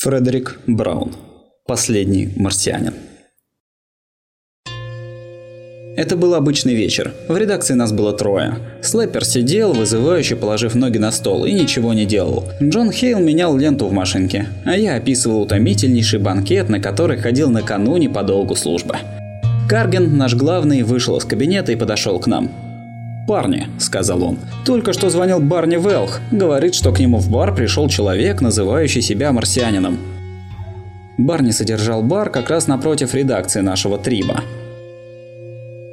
Фредерик Браун. Последний марсианин. Это был обычный вечер. В редакции нас было трое. Слэпер сидел, вызывающе положив ноги на стол, и ничего не делал. Джон Хейл менял ленту в машинке, а я описывал утомительнейший банкет, на который ходил накануне по долгу службы. Карген, наш главный, вышел из кабинета и подошел к нам. «Парни», – сказал он, – «только что звонил Барни Велх. Говорит, что к нему в бар пришел человек, называющий себя марсианином». Барни содержал бар как раз напротив редакции нашего Триба.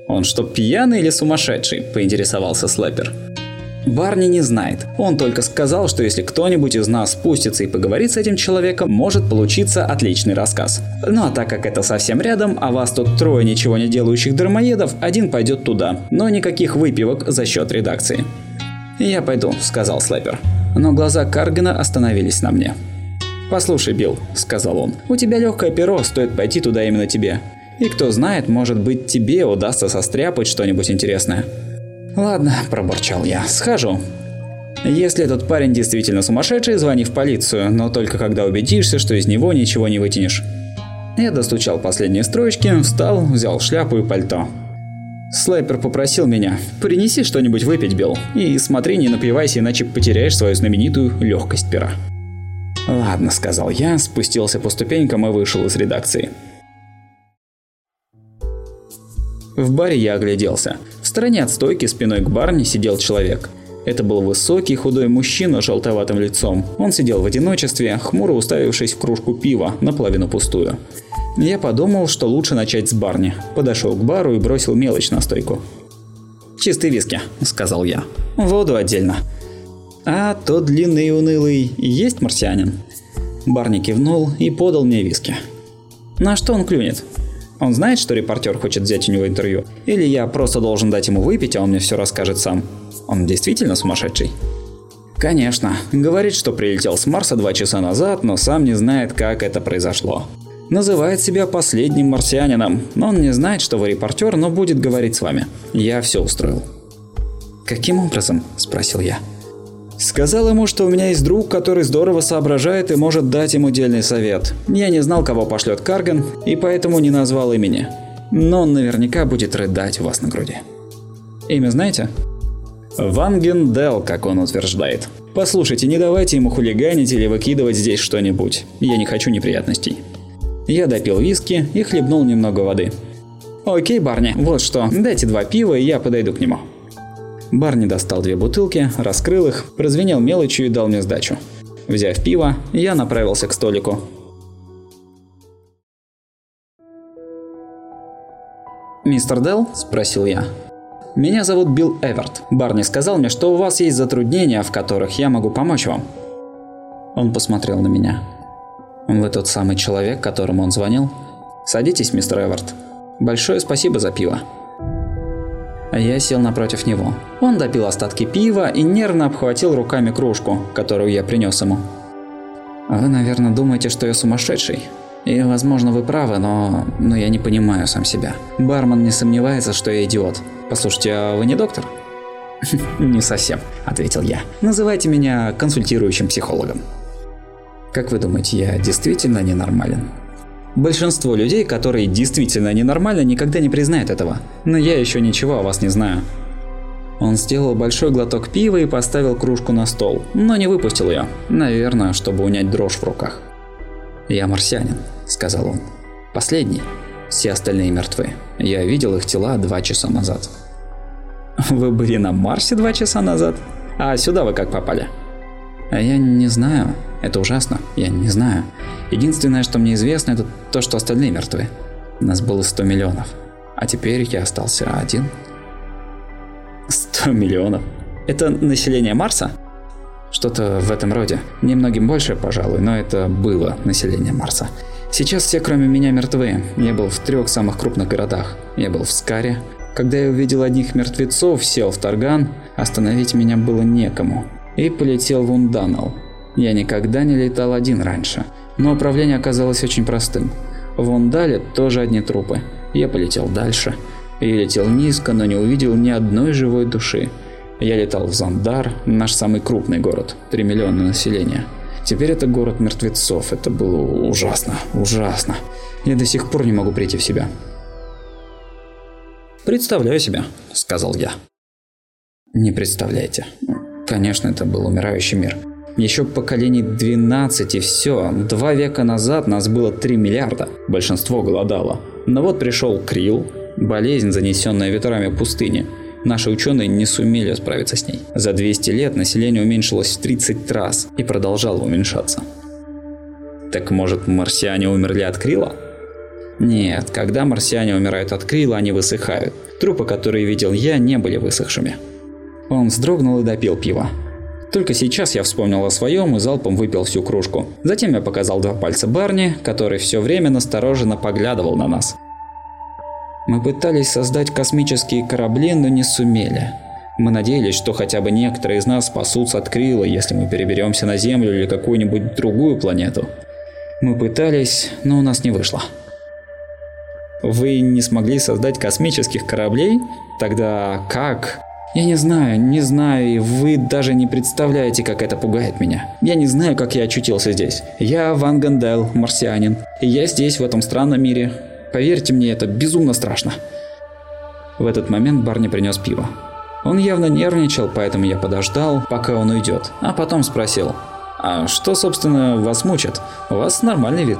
«Он что, пьяный или сумасшедший?» – поинтересовался Слэпер. Барни не знает. Он только сказал, что если кто-нибудь из нас спустится и поговорит с этим человеком, может получиться отличный рассказ. Ну а так как это совсем рядом, а вас тут трое ничего не делающих дармоедов, один пойдет туда. Но никаких выпивок за счет редакции. «Я пойду», – сказал Слэпер. Но глаза Каргена остановились на мне. «Послушай, Билл», – сказал он, – «у тебя легкое перо, стоит пойти туда именно тебе. И кто знает, может быть тебе удастся состряпать что-нибудь интересное». «Ладно», – пробурчал я, – «схожу». Если этот парень действительно сумасшедший, звони в полицию, но только когда убедишься, что из него ничего не вытянешь. Я достучал последние строчки, встал, взял шляпу и пальто. Слайпер попросил меня, принеси что-нибудь выпить, Билл, и смотри, не напивайся, иначе потеряешь свою знаменитую легкость пера. «Ладно», – сказал я, спустился по ступенькам и вышел из редакции. В баре я огляделся. Стороне от стойки спиной к барне сидел человек. Это был высокий, худой мужчина с желтоватым лицом. Он сидел в одиночестве, хмуро уставившись в кружку пива, наполовину пустую. Я подумал, что лучше начать с барни. Подошел к бару и бросил мелочь на стойку. «Чистый виски», – сказал я. «Воду отдельно». «А тот длинный и унылый есть марсианин?» Барни кивнул и подал мне виски. «На что он клюнет?» Он знает, что репортер хочет взять у него интервью? Или я просто должен дать ему выпить, а он мне все расскажет сам? Он действительно сумасшедший? Конечно. Говорит, что прилетел с Марса два часа назад, но сам не знает, как это произошло. Называет себя последним марсианином, но он не знает, что вы репортер, но будет говорить с вами. Я все устроил. «Каким образом?» – спросил я. Сказал ему, что у меня есть друг, который здорово соображает и может дать ему дельный совет. Я не знал, кого пошлет Карган, и поэтому не назвал имени. Но он наверняка будет рыдать у вас на груди. Имя знаете? Ванген Дел, как он утверждает. Послушайте, не давайте ему хулиганить или выкидывать здесь что-нибудь. Я не хочу неприятностей. Я допил виски и хлебнул немного воды. Окей, барни, вот что, дайте два пива, и я подойду к нему. Барни достал две бутылки, раскрыл их, прозвенел мелочью и дал мне сдачу. Взяв пиво, я направился к столику. «Мистер Делл?» – спросил я. «Меня зовут Билл Эверт. Барни сказал мне, что у вас есть затруднения, в которых я могу помочь вам». Он посмотрел на меня. «Вы тот самый человек, которому он звонил?» «Садитесь, мистер Эверт. Большое спасибо за пиво». Я сел напротив него. Он допил остатки пива и нервно обхватил руками кружку, которую я принес ему. «Вы, наверное, думаете, что я сумасшедший?» И, возможно, вы правы, но... но я не понимаю сам себя. Бармен не сомневается, что я идиот. Послушайте, а вы не доктор? Не совсем, ответил я. Называйте меня консультирующим психологом. Как вы думаете, я действительно ненормален? Большинство людей, которые действительно ненормальны, никогда не признают этого. Но я еще ничего о вас не знаю. Он сделал большой глоток пива и поставил кружку на стол, но не выпустил ее, наверное, чтобы унять дрожь в руках. «Я марсианин», — сказал он. «Последний. Все остальные мертвы. Я видел их тела два часа назад». «Вы были на Марсе два часа назад? А сюда вы как попали?» Я не знаю. Это ужасно. Я не знаю. Единственное, что мне известно, это то, что остальные мертвы. Нас было 100 миллионов. А теперь я остался один. 100 миллионов? Это население Марса? Что-то в этом роде. Немногим больше, пожалуй, но это было население Марса. Сейчас все, кроме меня, мертвы. Я был в трех самых крупных городах. Я был в Скаре. Когда я увидел одних мертвецов, сел в Тарган, остановить меня было некому и полетел в Унданал. Я никогда не летал один раньше, но управление оказалось очень простым. В Ундале тоже одни трупы. Я полетел дальше. Я летел низко, но не увидел ни одной живой души. Я летал в Зандар, наш самый крупный город, 3 миллиона населения. Теперь это город мертвецов. Это было ужасно, ужасно. Я до сих пор не могу прийти в себя. «Представляю себе», — сказал я. Не представляете. Конечно, это был умирающий мир. Еще поколений 12 и все. Два века назад нас было 3 миллиарда. Большинство голодало. Но вот пришел Крил, болезнь, занесенная ветрами пустыни. Наши ученые не сумели справиться с ней. За 200 лет население уменьшилось в 30 раз и продолжало уменьшаться. Так может марсиане умерли от Крила? Нет, когда марсиане умирают от Крила, они высыхают. Трупы, которые видел я, не были высохшими. Он вздрогнул и допил пиво. Только сейчас я вспомнил о своем и залпом выпил всю кружку. Затем я показал два пальца Барни, который все время настороженно поглядывал на нас. Мы пытались создать космические корабли, но не сумели. Мы надеялись, что хотя бы некоторые из нас спасутся от Крила, если мы переберемся на Землю или какую-нибудь другую планету. Мы пытались, но у нас не вышло. Вы не смогли создать космических кораблей? Тогда как? Я не знаю, не знаю, и вы даже не представляете, как это пугает меня. Я не знаю, как я очутился здесь. Я Ван Гандел, марсианин. И я здесь, в этом странном мире. Поверьте мне, это безумно страшно. В этот момент Барни принес пиво. Он явно нервничал, поэтому я подождал, пока он уйдет, а потом спросил. «А что, собственно, вас мучит? У вас нормальный вид».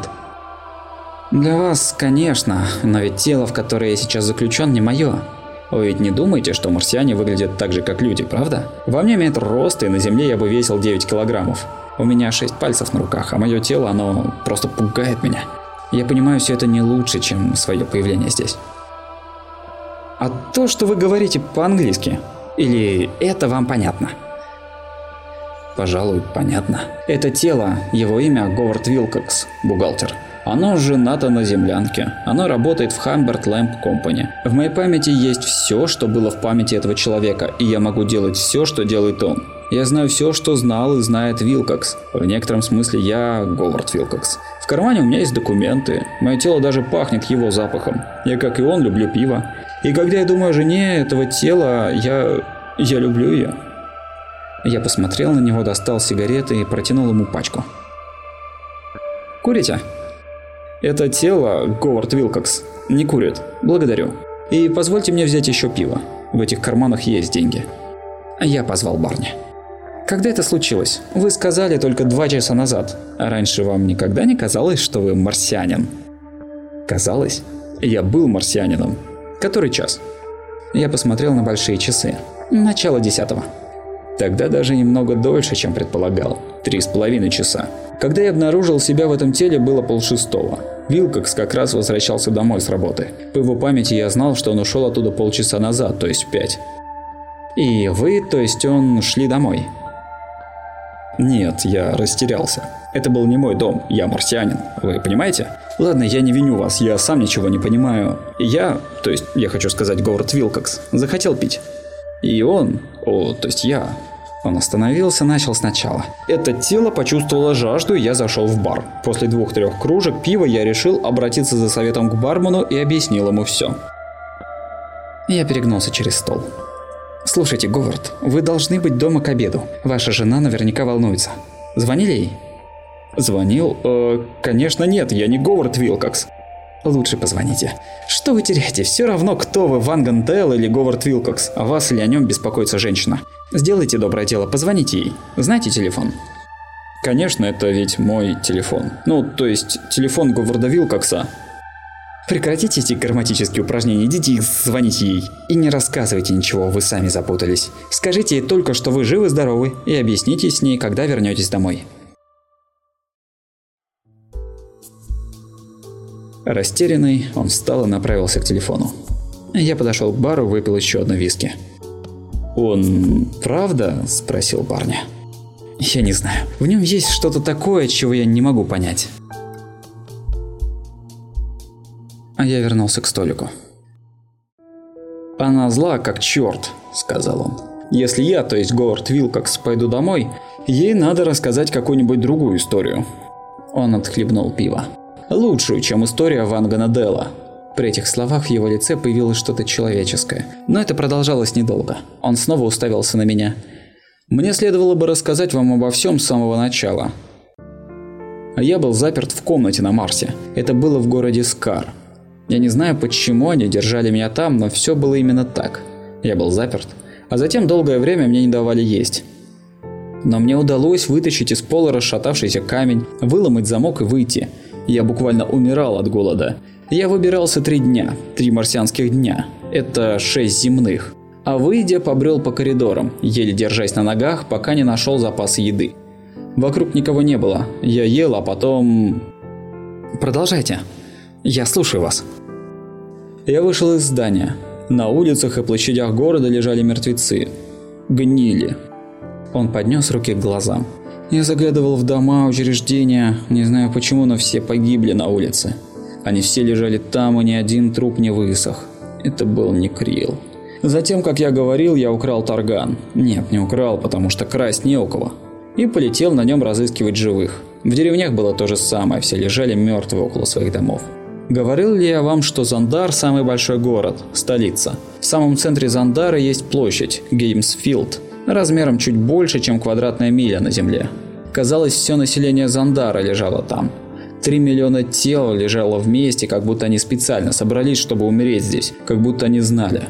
«Для вас, конечно, но ведь тело, в которое я сейчас заключен, не мое. Вы ведь не думаете, что марсиане выглядят так же, как люди, правда? Во мне метр роста, и на Земле я бы весил 9 килограммов. У меня 6 пальцев на руках, а мое тело, оно просто пугает меня. Я понимаю, все это не лучше, чем свое появление здесь. А то, что вы говорите по-английски, или это вам понятно? Пожалуй, понятно. Это тело, его имя Говард Вилкокс, бухгалтер. Оно женато на землянке. Оно работает в Хамберт Lamp Company. В моей памяти есть все, что было в памяти этого человека, и я могу делать все, что делает он. Я знаю все, что знал и знает Вилкокс. В некотором смысле я Говард Вилкокс. В кармане у меня есть документы. Мое тело даже пахнет его запахом. Я, как и он, люблю пиво. И когда я думаю о жене этого тела, я... я люблю ее. Я посмотрел на него, достал сигареты и протянул ему пачку. «Курите?» Это тело, Говард Вилкокс, не курит. Благодарю. И позвольте мне взять еще пиво. В этих карманах есть деньги. Я позвал Барни. Когда это случилось? Вы сказали только два часа назад. А раньше вам никогда не казалось, что вы марсианин? Казалось? Я был марсианином. Который час? Я посмотрел на большие часы. Начало десятого. Тогда даже немного дольше, чем предполагал. Три с половиной часа. Когда я обнаружил себя в этом теле, было полшестого. Вилкокс как раз возвращался домой с работы. По его памяти я знал, что он ушел оттуда полчаса назад, то есть в пять. И вы, то есть он, шли домой? Нет, я растерялся. Это был не мой дом, я марсианин, вы понимаете? Ладно, я не виню вас, я сам ничего не понимаю. Я, то есть я хочу сказать Говард Вилкокс, захотел пить. И он, о, то есть я, он остановился, начал сначала. Это тело почувствовало жажду, и я зашел в бар. После двух-трех кружек пива я решил обратиться за советом к бармену и объяснил ему все. Я перегнулся через стол. «Слушайте, Говард, вы должны быть дома к обеду. Ваша жена наверняка волнуется. Звонили ей?» «Звонил? Э, конечно нет, я не Говард Вилкокс. Лучше позвоните. Что вы теряете? Все равно, кто вы, Ван Гандел или Говард Вилкокс, о вас или о нем беспокоится женщина. Сделайте доброе дело, позвоните ей. Знаете телефон? Конечно, это ведь мой телефон. Ну, то есть, телефон Говарда Вилкокса. Прекратите эти грамматические упражнения, идите и звоните ей. И не рассказывайте ничего, вы сами запутались. Скажите ей только, что вы живы-здоровы, и объясните с ней, когда вернетесь домой. Растерянный, он встал и направился к телефону. Я подошел к бару, выпил еще одно виски. «Он правда?» – спросил парня. «Я не знаю. В нем есть что-то такое, чего я не могу понять». А я вернулся к столику. «Она зла, как черт», – сказал он. «Если я, то есть Говард Вилкокс, пойду домой, ей надо рассказать какую-нибудь другую историю». Он отхлебнул пиво. «Лучшую, чем история Вангана Делла, при этих словах в его лице появилось что-то человеческое. Но это продолжалось недолго. Он снова уставился на меня. «Мне следовало бы рассказать вам обо всем с самого начала. Я был заперт в комнате на Марсе. Это было в городе Скар. Я не знаю, почему они держали меня там, но все было именно так. Я был заперт, а затем долгое время мне не давали есть. Но мне удалось вытащить из пола расшатавшийся камень, выломать замок и выйти. Я буквально умирал от голода. Я выбирался три дня, три марсианских дня. Это шесть земных. А выйдя, побрел по коридорам, еле держась на ногах, пока не нашел запас еды. Вокруг никого не было. Я ел, а потом... Продолжайте. Я слушаю вас. Я вышел из здания. На улицах и площадях города лежали мертвецы. Гнили. Он поднес руки к глазам. Я заглядывал в дома, учреждения, не знаю почему, но все погибли на улице. Они все лежали там, и ни один труп не высох. Это был не Крил. Затем, как я говорил, я украл тарган. Нет, не украл, потому что красть не у кого. И полетел на нем разыскивать живых. В деревнях было то же самое, все лежали мертвые около своих домов. Говорил ли я вам, что Зандар – самый большой город, столица? В самом центре Зандара есть площадь – Геймсфилд, размером чуть больше, чем квадратная миля на Земле. Казалось, все население Зандара лежало там. Три миллиона тел лежало вместе, как будто они специально собрались, чтобы умереть здесь, как будто они знали.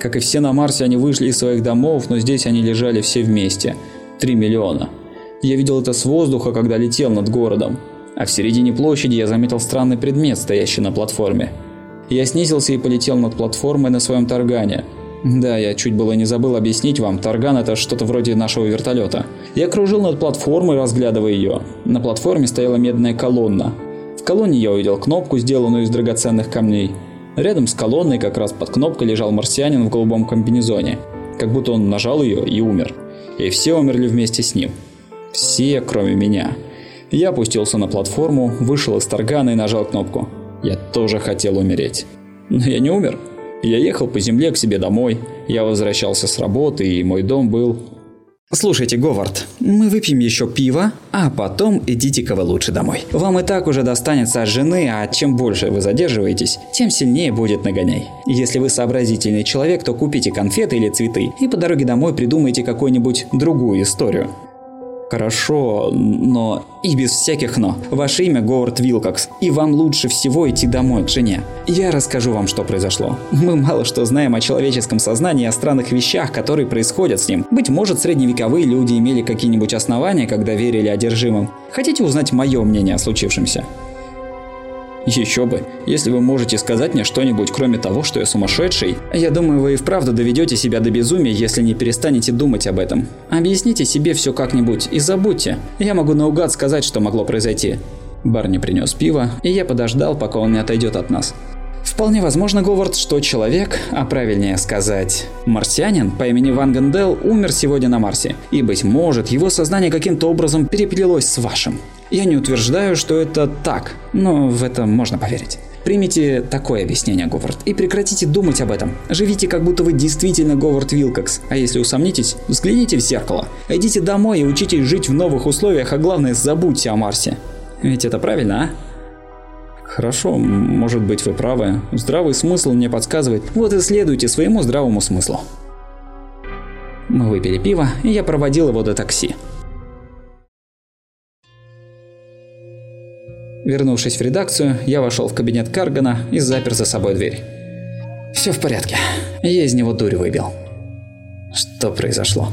Как и все на Марсе, они вышли из своих домов, но здесь они лежали все вместе. Три миллиона. Я видел это с воздуха, когда летел над городом а в середине площади я заметил странный предмет, стоящий на платформе. Я снизился и полетел над платформой на своем таргане. Да, я чуть было не забыл объяснить вам, тарган это что-то вроде нашего вертолета. Я кружил над платформой, разглядывая ее. На платформе стояла медная колонна. В колонне я увидел кнопку, сделанную из драгоценных камней. Рядом с колонной, как раз под кнопкой, лежал марсианин в голубом комбинезоне. Как будто он нажал ее и умер. И все умерли вместе с ним. Все, кроме меня. Я опустился на платформу, вышел из Таргана и нажал кнопку. Я тоже хотел умереть. Но я не умер. Я ехал по земле к себе домой. Я возвращался с работы, и мой дом был... Слушайте, Говард, мы выпьем еще пиво, а потом идите-ка вы лучше домой. Вам и так уже достанется от жены, а чем больше вы задерживаетесь, тем сильнее будет нагоняй. Если вы сообразительный человек, то купите конфеты или цветы и по дороге домой придумайте какую-нибудь другую историю. Хорошо, но... И без всяких «но». Ваше имя Говард Вилкокс, и вам лучше всего идти домой к жене. Я расскажу вам, что произошло. Мы мало что знаем о человеческом сознании и о странных вещах, которые происходят с ним. Быть может, средневековые люди имели какие-нибудь основания, когда верили одержимым. Хотите узнать мое мнение о случившемся? Еще бы. Если вы можете сказать мне что-нибудь, кроме того, что я сумасшедший, я думаю, вы и вправду доведете себя до безумия, если не перестанете думать об этом. Объясните себе все как-нибудь и забудьте. Я могу наугад сказать, что могло произойти. Барни принес пиво, и я подождал, пока он не отойдет от нас. Вполне возможно, Говард, что человек, а правильнее сказать, марсианин по имени Ван Гандел умер сегодня на Марсе, и, быть может, его сознание каким-то образом переплелось с вашим. Я не утверждаю, что это так, но в это можно поверить. Примите такое объяснение, Говард, и прекратите думать об этом. Живите, как будто вы действительно Говард Вилкокс, а если усомнитесь, взгляните в зеркало. Идите домой и учитесь жить в новых условиях, а главное, забудьте о Марсе. Ведь это правильно, а? Хорошо, может быть вы правы. Здравый смысл мне подсказывает. Вот и следуйте своему здравому смыслу. Мы выпили пиво, и я проводил его до такси. Вернувшись в редакцию, я вошел в кабинет Каргана и запер за собой дверь. Все в порядке. Я из него дурь выбил. Что произошло?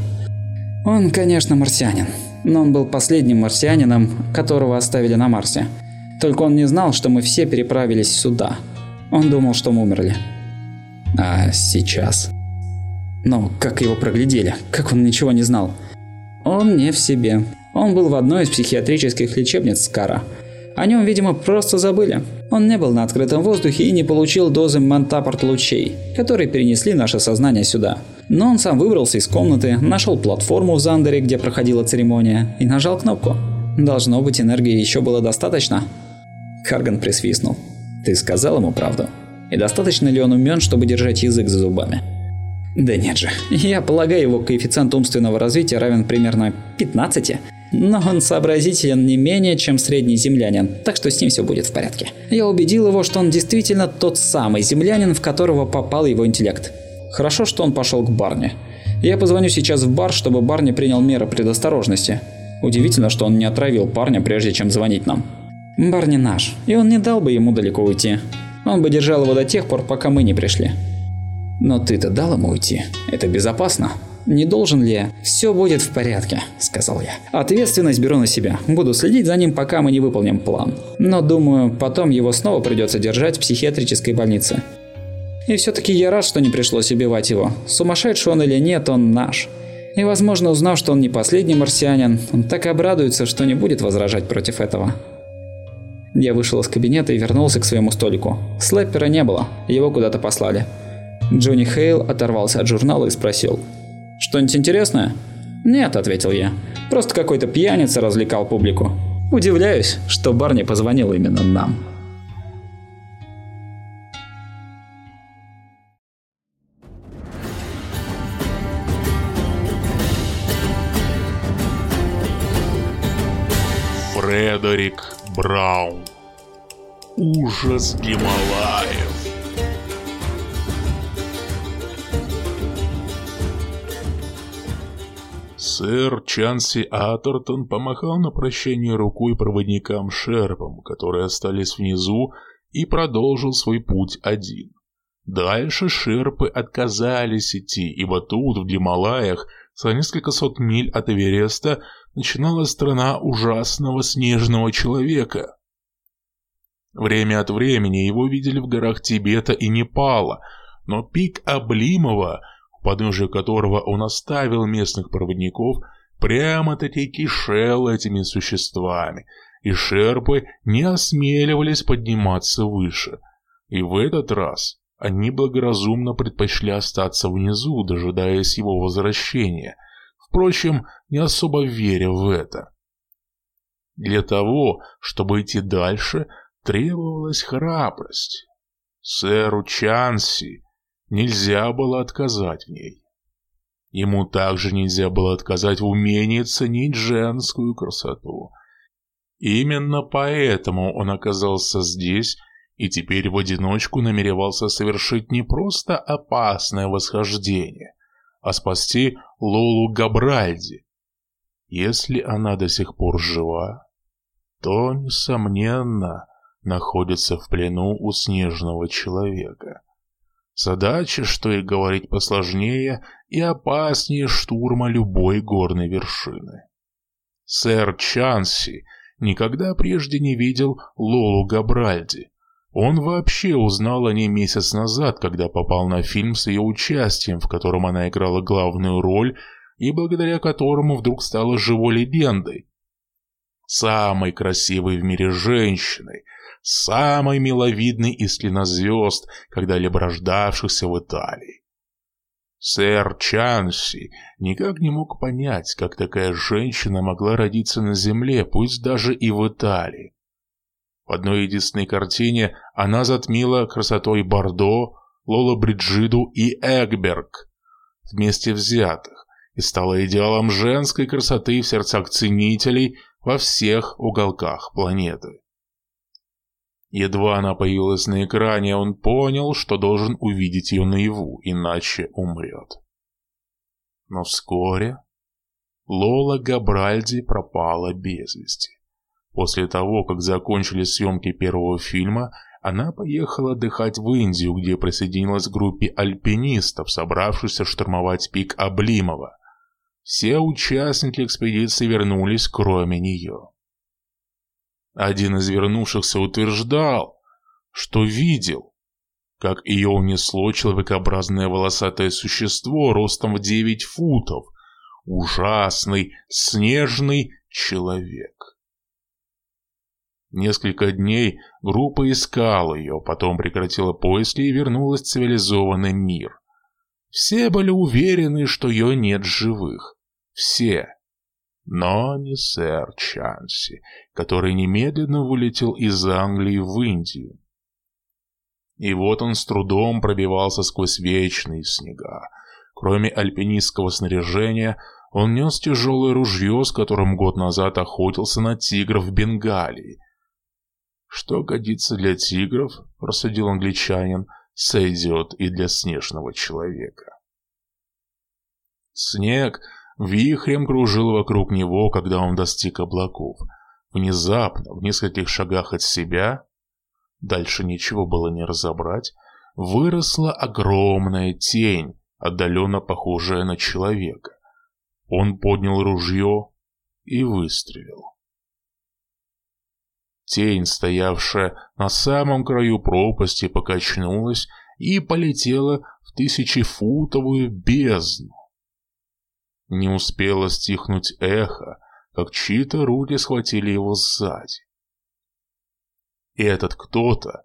Он, конечно, марсианин, но он был последним марсианином, которого оставили на Марсе. Только он не знал, что мы все переправились сюда. Он думал, что мы умерли. А сейчас? Но как его проглядели? Как он ничего не знал? Он не в себе. Он был в одной из психиатрических лечебниц Скара – о нем, видимо, просто забыли. Он не был на открытом воздухе и не получил дозы мантапорт лучей, которые перенесли наше сознание сюда. Но он сам выбрался из комнаты, нашел платформу в Зандере, где проходила церемония, и нажал кнопку. Должно быть, энергии еще было достаточно. Харган присвистнул. Ты сказал ему правду? И достаточно ли он умен, чтобы держать язык за зубами? Да нет же. Я полагаю, его коэффициент умственного развития равен примерно 15. Но он сообразителен не менее, чем средний землянин, так что с ним все будет в порядке. Я убедил его, что он действительно тот самый землянин, в которого попал его интеллект. Хорошо, что он пошел к Барне. Я позвоню сейчас в бар, чтобы Барни принял меры предосторожности. Удивительно, что он не отравил парня, прежде чем звонить нам. Барни наш, и он не дал бы ему далеко уйти. Он бы держал его до тех пор, пока мы не пришли. Но ты-то дал ему уйти. Это безопасно. Не должен ли я? Все будет в порядке, сказал я. Ответственность беру на себя. Буду следить за ним, пока мы не выполним план. Но думаю, потом его снова придется держать в психиатрической больнице. И все-таки я рад, что не пришлось убивать его. Сумасшедший он или нет, он наш. И, возможно, узнав, что он не последний марсианин, он так обрадуется, что не будет возражать против этого. Я вышел из кабинета и вернулся к своему столику. Слэппера не было, его куда-то послали. Джонни Хейл оторвался от журнала и спросил. «Что-нибудь интересное?» «Нет», — ответил я. «Просто какой-то пьяница развлекал публику. Удивляюсь, что Барни позвонил именно нам». Фредерик Браун. Ужас Гималаев. Сэр Чанси Атертон помахал на прощание рукой проводникам-шерпам, которые остались внизу, и продолжил свой путь один. Дальше шерпы отказались идти, ибо тут, в Гималаях, за несколько сот миль от Эвереста, начиналась страна ужасного снежного человека. Время от времени его видели в горах Тибета и Непала, но пик Облимова – подножие которого он оставил местных проводников, прямо-таки кишел этими существами, и шерпы не осмеливались подниматься выше. И в этот раз они благоразумно предпочли остаться внизу, дожидаясь его возвращения, впрочем, не особо веря в это. Для того, чтобы идти дальше, требовалась храбрость. Сэру Чанси Нельзя было отказать в ней. Ему также нельзя было отказать в умении ценить женскую красоту. Именно поэтому он оказался здесь и теперь в одиночку намеревался совершить не просто опасное восхождение, а спасти Лолу Габральди. Если она до сих пор жива, то, несомненно, находится в плену у снежного человека. Задача, что и говорить, посложнее и опаснее штурма любой горной вершины. Сэр Чанси никогда прежде не видел Лолу Габральди. Он вообще узнал о ней месяц назад, когда попал на фильм с ее участием, в котором она играла главную роль и благодаря которому вдруг стала живой легендой. Самой красивой в мире женщиной – самой миловидной из клинозвезд, когда-либо рождавшихся в Италии. Сэр Чанси никак не мог понять, как такая женщина могла родиться на земле, пусть даже и в Италии. В одной единственной картине она затмила красотой Бордо, Лола Бриджиду и Эгберг вместе взятых и стала идеалом женской красоты в сердцах ценителей во всех уголках планеты. Едва она появилась на экране, он понял, что должен увидеть ее наяву, иначе умрет. Но вскоре Лола Габральди пропала без вести. После того, как закончили съемки первого фильма, она поехала отдыхать в Индию, где присоединилась к группе альпинистов, собравшихся штурмовать пик Облимова. Все участники экспедиции вернулись, кроме нее. Один из вернувшихся утверждал, что видел, как ее унесло человекообразное волосатое существо ростом в девять футов, ужасный снежный человек. Несколько дней группа искала ее, потом прекратила поиски и вернулась в цивилизованный мир. Все были уверены, что ее нет живых. Все но не сэр Чанси, который немедленно вылетел из Англии в Индию. И вот он с трудом пробивался сквозь вечные снега. Кроме альпинистского снаряжения, он нес тяжелое ружье, с которым год назад охотился на тигров в Бенгалии. «Что годится для тигров?» – просудил англичанин, – «сойдет и для снежного человека». Снег вихрем кружил вокруг него, когда он достиг облаков. Внезапно, в нескольких шагах от себя, дальше ничего было не разобрать, выросла огромная тень, отдаленно похожая на человека. Он поднял ружье и выстрелил. Тень, стоявшая на самом краю пропасти, покачнулась и полетела в тысячефутовую бездну. Не успело стихнуть эхо, как чьи-то руки схватили его сзади. И этот кто-то,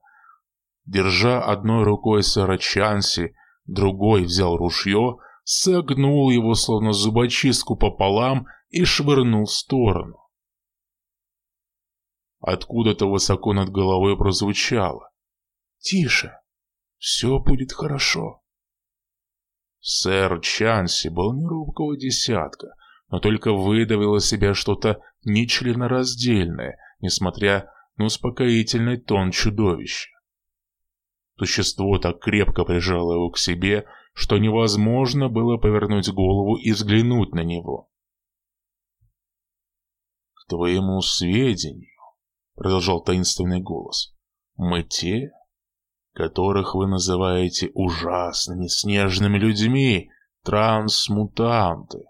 держа одной рукой сэра Чанси, другой взял ружье, согнул его словно зубочистку пополам и швырнул в сторону. Откуда-то высоко над головой прозвучало. «Тише, все будет хорошо». Сэр Чанси был не робкого десятка, но только выдавил из себя что-то нечленораздельное, несмотря на успокоительный тон чудовища. Существо так крепко прижало его к себе, что невозможно было повернуть голову и взглянуть на него. «К твоему сведению», — продолжал таинственный голос, — «мы те, которых вы называете ужасными снежными людьми, трансмутанты.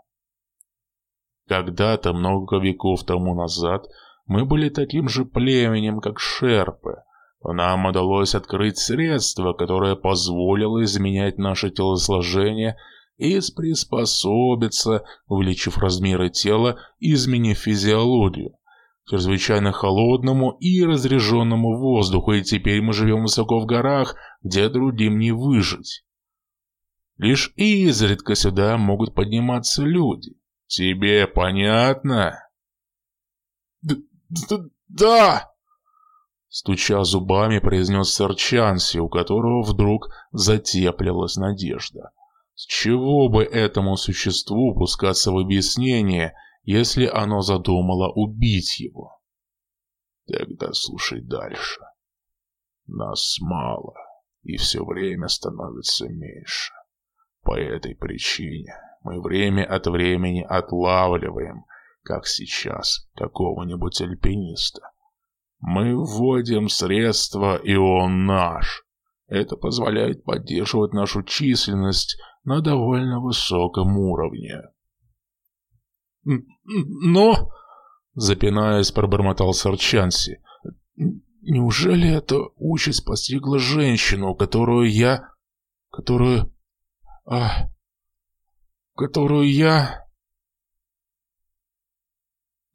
Когда-то, много веков тому назад, мы были таким же племенем, как шерпы. Нам удалось открыть средство, которое позволило изменять наше телосложение и приспособиться, увеличив размеры тела и изменив физиологию чрезвычайно холодному и разреженному воздуху, и теперь мы живем высоко в горах, где другим не выжить. Лишь изредка сюда могут подниматься люди. Тебе понятно? Д -д да! Стуча зубами, произнес сэр Чанси, у которого вдруг затеплилась надежда. С чего бы этому существу пускаться в объяснение – если оно задумало убить его. Тогда слушай дальше. Нас мало, и все время становится меньше. По этой причине мы время от времени отлавливаем, как сейчас, какого-нибудь альпиниста. Мы вводим средства, и он наш. Это позволяет поддерживать нашу численность на довольно высоком уровне. «Но...» — запинаясь, пробормотал Сарчанси. «Неужели эта участь постигла женщину, которую я... которую... а... которую я...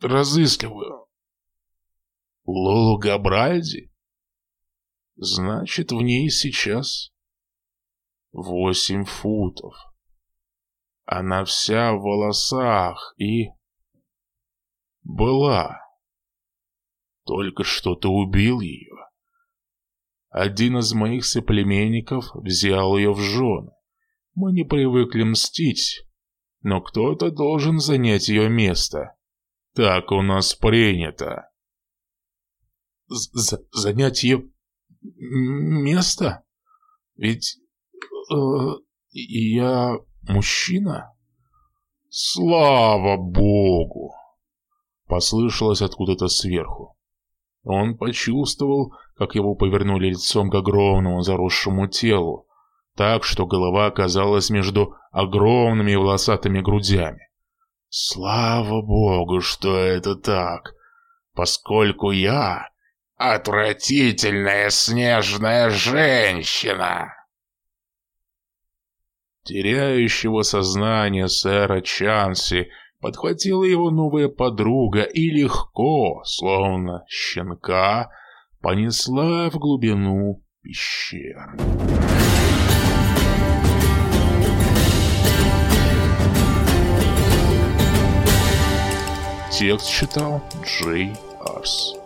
разыскиваю?» «Лолу Габральди?» «Значит, в ней сейчас восемь футов». Она вся в волосах и... Была. Только что ты убил ее. Один из моих соплеменников взял ее в жены. Мы не привыкли мстить, но кто-то должен занять ее место. Так у нас принято. З занять ее место? Ведь э, я Мужчина? Слава богу! Послышалось откуда-то сверху. Он почувствовал, как его повернули лицом к огромному заросшему телу, так что голова оказалась между огромными волосатыми грудями. Слава богу, что это так, поскольку я отвратительная снежная женщина теряющего сознание сэра Чанси, подхватила его новая подруга и легко, словно щенка, понесла в глубину пещер. Текст читал Джей Арс.